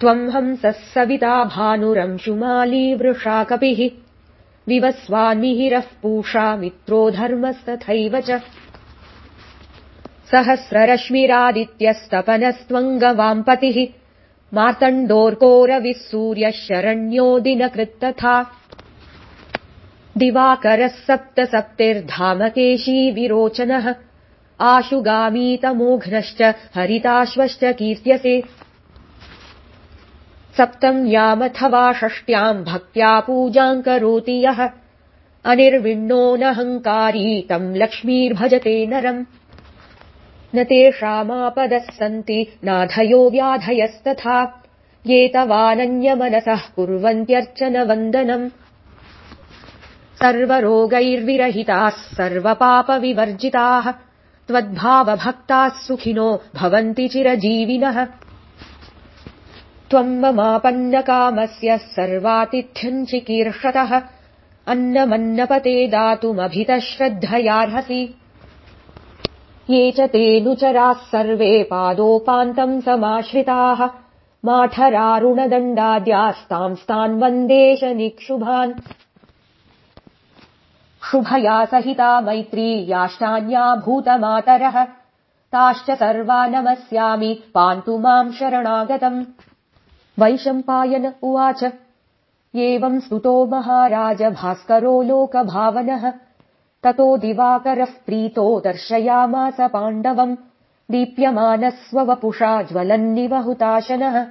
त्वम् हंसः सविता भानुरंशुमाली वृषा कपिः विवस्वान्मिहिरः पूषा मित्रो धर्मस्तथैव च। सहस्ररश्मिरादित्यस्तपनस्त्वङ्गवाम्पतिः। मार्तण्डोर्कोरविः सूर्यः शरण्यो दिनकृत्तथा। दिवाकरः सप्त सप्तिर्धामकेशी विरोचनः। आशुगामीतमोघ्नश्च हरिताश्वश्च कीर्त्यसे सप्तम् यामथवा षष्ट्याम् भक्त्या पूजाम् करोति यः। अनिर्विण्णोऽनहङ्कारी तम् लक्ष्मीर्भजते नरम्। न तेषामापदः सन्ति नाधयो व्याधयस्तथा। ये तवानन्यमनसः कुर्वन्त्यर्चनवन्दनम्। सर्वरोगैर्विरहिताः सर्वपापविवर्जिताः। त्वद्भावभक्ताः सुखिनो भवन्ति चिरजीविनः त्वम् ममापन्नकामस्य सर्वातिथ्यम् चिकीर्षतः अन्नमन्नपते दातुमभितः श्रद्धयार्हसि ये च तेऽनुचराः सर्वे पादोपान्तम् समाश्रिताः। माठरारुणदण्डाद्यास्तांस्तान् वन्देश निक्षुभान् शुभया सहिता मैत्री याष्टान्या भूतमातरः। ताश्च सर्वा नमस्यामि। पान्तु माम् शरणागतम् वैशम्पायन उवाच। एवम् स्तुतो महाराज भास्करो लोकभावनः। ततो दिवाकरः प्रीतो दर्शयामास पाण्डवम्। दीप्यमानः स्ववपुषा ज्वलन्निव हुताशनः